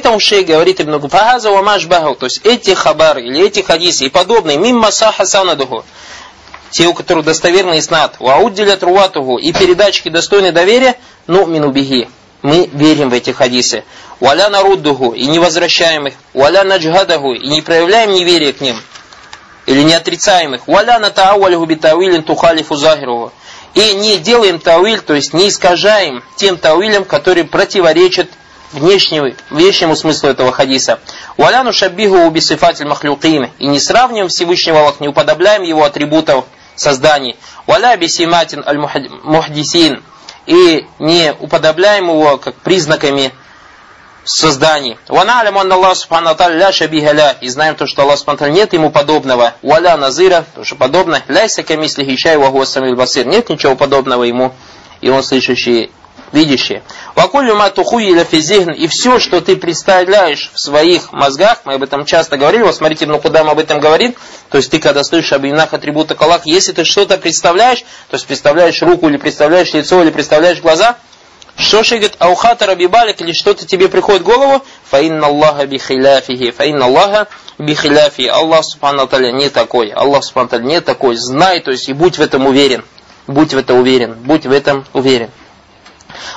Поэтому шей говорит Ибн Гуфахаза Вамаш Баху, то есть эти хабары или эти хадисы и подобные, мимма саха санадуху, те, у которых достоверный снат, уауддилят руатуху и передатчики достойны доверия, ну минубихи. Мы верим в эти хадисы. Валя наруддуху и не возвращаем их. Валя наджхадаху и не проявляем неверие к ним. Или не отрицаем их. Валя натаавалиху битавилин тухалифу захируху. И не делаем тауиль, то есть не искажаем тем тауилем, который противоречит внешнему, внешнему смыслу этого хадиса. Валяну шабиху убисифатель махлюкин. И не сравниваем Всевышнего Аллах, не уподобляем его атрибутов созданий. Валя бисиматин аль-мухдисин. И не уподобляем его как признаками созданий. Ваналям анна Аллах субхану ля шабиха ля. И знаем то, что Аллах субхану нет ему подобного. Валя назира, тоже подобно. Ляйся камисли хищай ваху басир. Нет ничего подобного ему. И он слышащий видящее. Вакулю матухуиля физихн и все, что ты представляешь в своих мозгах, мы об этом часто говорили, вот смотрите, ну куда мы об этом говорим, то есть ты когда слышишь об именах атрибутах Аллаха, если ты что-то представляешь, то есть представляешь руку или представляешь лицо или представляешь глаза, что же говорит, аухата рабибалик, или что-то тебе приходит в голову, фаинна Аллаха бихиляфихи, фаинна Аллаха бихиляфи, Аллах субхану не такой, Аллах субхану не такой, знай, то есть и будь в этом уверен, будь в этом уверен, будь в этом уверен.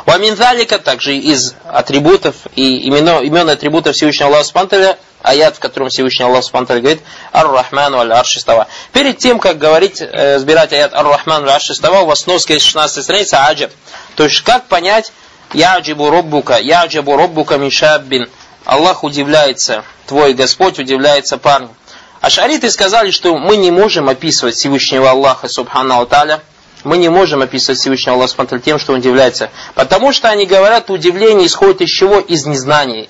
Ваминзалика также из атрибутов и имен, имен атрибутов Всевышнего Аллаха Субтитры аят, в котором Всевышний Аллах Субтитры говорит Ар-Рахману аль аршистава. Перед тем, как говорить, э, сбирать аят Ар-Рахману аль аршистава, у вас носка из 16 страница аджаб. То есть, как понять Яджибу Роббука, Яджибу Роббука Мишаббин. Аллах удивляется, твой Господь удивляется парню. А шариты сказали, что мы не можем описывать Всевышнего Аллаха Субхану Таля мы не можем описывать Всевышнего Аллаха Субтитры тем, что он удивляется. Потому что они говорят, удивление исходит из чего? Из незнания.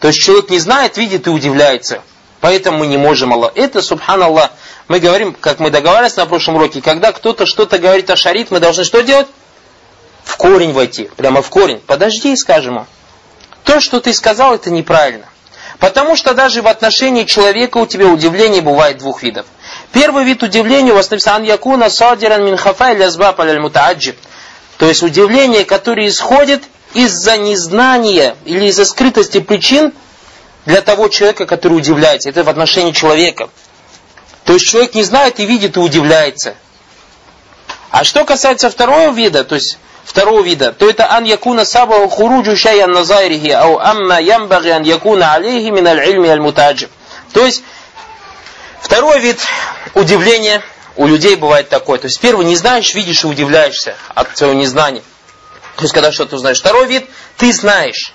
То есть человек не знает, видит и удивляется. Поэтому мы не можем Аллах. Это, субханаллах, мы говорим, как мы договаривались на прошлом уроке, когда кто-то что-то говорит о шарит, мы должны что делать? В корень войти. Прямо в корень. Подожди, скажем ему. То, что ты сказал, это неправильно. Потому что даже в отношении человека у тебя удивление бывает двух видов. Первый вид удивления у вас написано «Ан якуна садиран мин хафай лязбаб аль мутааджиб». То есть удивление, которое исходит из-за незнания или из-за скрытости причин для того человека, который удивляется. Это в отношении человека. То есть человек не знает и видит и удивляется. А что касается второго вида, то есть второго вида, то это ан якуна саба хуруджу шайян назайрихи, ау амма ямбаги ан якуна алейхи мин аль ильми аль мутаджиб. То есть Второй вид удивления у людей бывает такой. То есть первый не знаешь, видишь и удивляешься от своего незнания. То есть когда что-то узнаешь. Второй вид ты знаешь.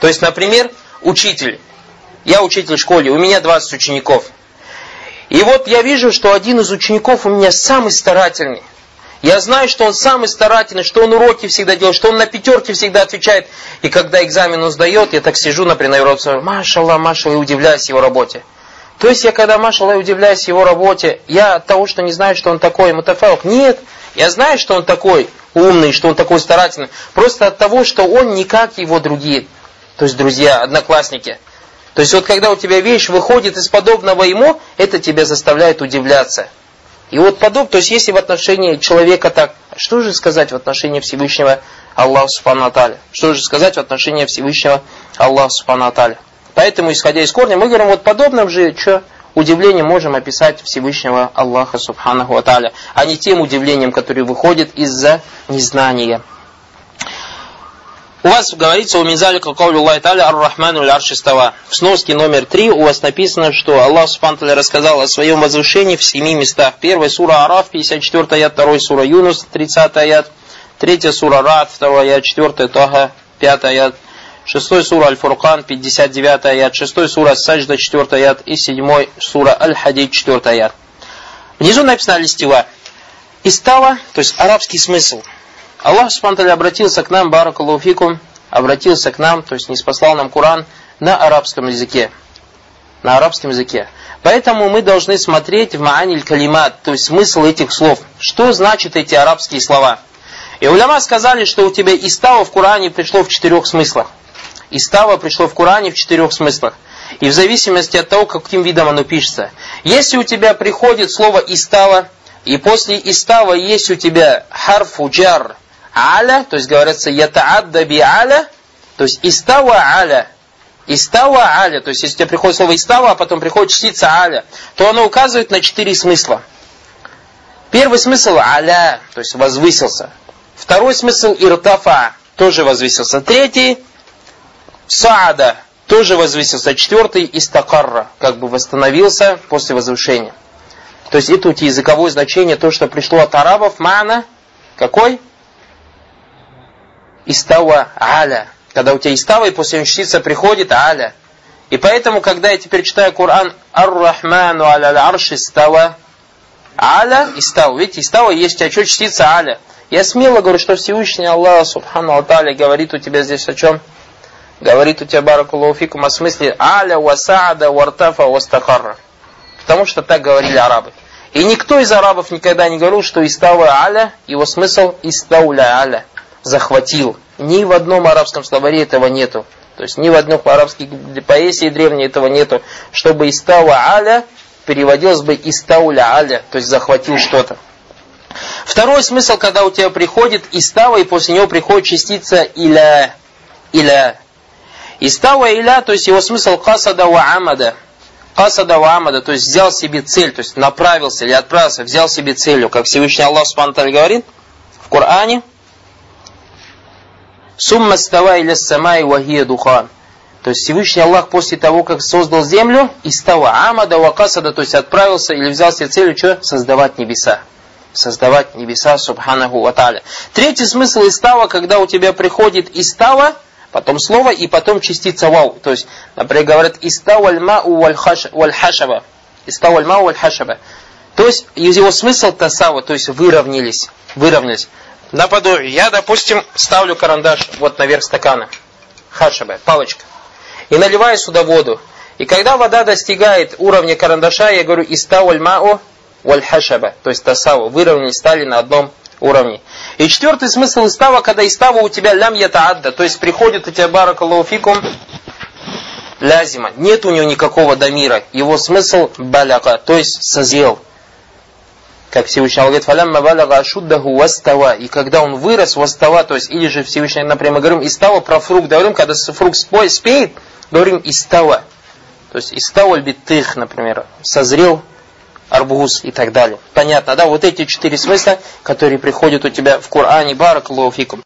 То есть, например, учитель. Я учитель в школе, у меня 20 учеников. И вот я вижу, что один из учеников у меня самый старательный. Я знаю, что он самый старательный, что он уроки всегда делает, что он на пятерке всегда отвечает. И когда экзамен он сдает, я так сижу, например, на уроке, машалла, машалла, и удивляюсь его работе. То есть я когда, машалла, удивляюсь его работе, я от того, что не знаю, что он такой мутафаук, нет, я знаю, что он такой умный, что он такой старательный, просто от того, что он не как его другие, то есть друзья, одноклассники. То есть вот когда у тебя вещь выходит из подобного ему, это тебя заставляет удивляться. И вот подобно, то есть если в отношении человека так, что же сказать в отношении Всевышнего Аллаха Субхану Что же сказать в отношении Всевышнего Аллаха Субхану Поэтому, исходя из корня, мы говорим, вот подобным же, что удивлением можем описать Всевышнего Аллаха Субханаху Аталя, а не тем удивлением, которое выходит из-за незнания. У вас говорится у Минзали Каулю Аллах Ар-Рахману Аршистава. В сноске номер три у вас написано, что Аллах Субхану рассказал о своем возвышении в семи местах. Первая сура Араф, 54 аят, второй сура Юнус, 30 аят, третья сура Рад, второй аят, четвертая Тага, пятый аят, 6 сура Аль-Фуркан, 59 аят, 6 сура Саджда, 4 аят и 7 сура Аль-Хадид, 4 аят. Внизу написано Алистива. Истава, то есть арабский смысл. Аллах Субтитры обратился к нам, Баракалуфикум, обратился к нам, то есть не спаслал нам Коран на арабском языке. На арабском языке. Поэтому мы должны смотреть в Мааниль Калимат, то есть смысл этих слов. Что значат эти арабские слова? И уляма сказали, что у тебя истава в Коране пришло в четырех смыслах. Истава пришло в Коране в четырех смыслах. И в зависимости от того, каким видом оно пишется. Если у тебя приходит слово истава, и после истава есть у тебя харфу джар аля, то есть говорится ятаадда би аля, то есть истава аля, Истава аля, то есть если у тебя приходит слово истава, а потом приходит частица аля, то оно указывает на четыре смысла. Первый смысл аля, то есть возвысился. Второй смысл иртафа, тоже возвысился. Третий саада, тоже возвысился. Четвертый истакарра, как бы восстановился после возвышения. То есть это у тебя языковое значение, то, что пришло от арабов, мана, какой? Истава аля. Когда у тебя истава, и после частица приходит аля. И поэтому, когда я теперь читаю Коран Ар-Рахману аля арш истава, аля истава. Видите, истава есть у тебя что, частица аля. Я смело говорю, что Всевышний Аллах, Субхану Аталя, говорит у тебя здесь о чем? Говорит у тебя Баракулуфикум о смысле аля, васаада, вартафа, вастахарра. Потому что так говорили арабы. И никто из арабов никогда не говорил, что истава аля, его смысл истауля аля, захватил. Ни в одном арабском словаре этого нету. То есть ни в одной арабской поэзии древней этого нету, чтобы истава аля переводилось бы истауля аля, то есть захватил что-то. Второй смысл, когда у тебя приходит истава, и после него приходит частица иля. Иля. Истава иля, то есть его смысл касада ва амада. Касада ва амада, то есть взял себе цель, то есть направился или отправился, взял себе целью, как Всевышний Аллах Субхану говорит в Коране. Сумма става или самай вахия духан. То есть Всевышний Аллах после того, как создал землю, истава амада вакасада, то есть отправился или взял себе целью, что? Создавать небеса. Создавать небеса, субханаху ва Третий смысл истава, когда у тебя приходит истава, потом слово и потом частица вау. То есть, например, говорят истава мау валь хашаба. Мау валь хашаба. То есть, его смысл тасава, то есть выровнялись. Выровнялись. Наподобие, я, допустим, ставлю карандаш вот наверх стакана, хашаба, палочка, и наливаю сюда воду. И когда вода достигает уровня карандаша, я говорю истауаль мао валь хашаба, то есть тасаву, выровнялись, стали на одном уровне. И четвертый смысл истава, когда истава у тебя лям ятаадда, то есть приходит у тебя баракалуфикум лязима, нет у него никакого дамира, его смысл баляка, то есть созрел. Как Всевышний Аллах говорит, «Фалямма балага ашуддаху вастава». И когда он вырос, вастава, то есть, или же Всевышний, например, мы говорим истава про фрукт, говорим, когда фрукт спеет, говорим истава. То есть, истава битых, например, созрел арбуз и так далее. Понятно, да? Вот эти четыре смысла, которые приходят у тебя в Коране, барак фикум.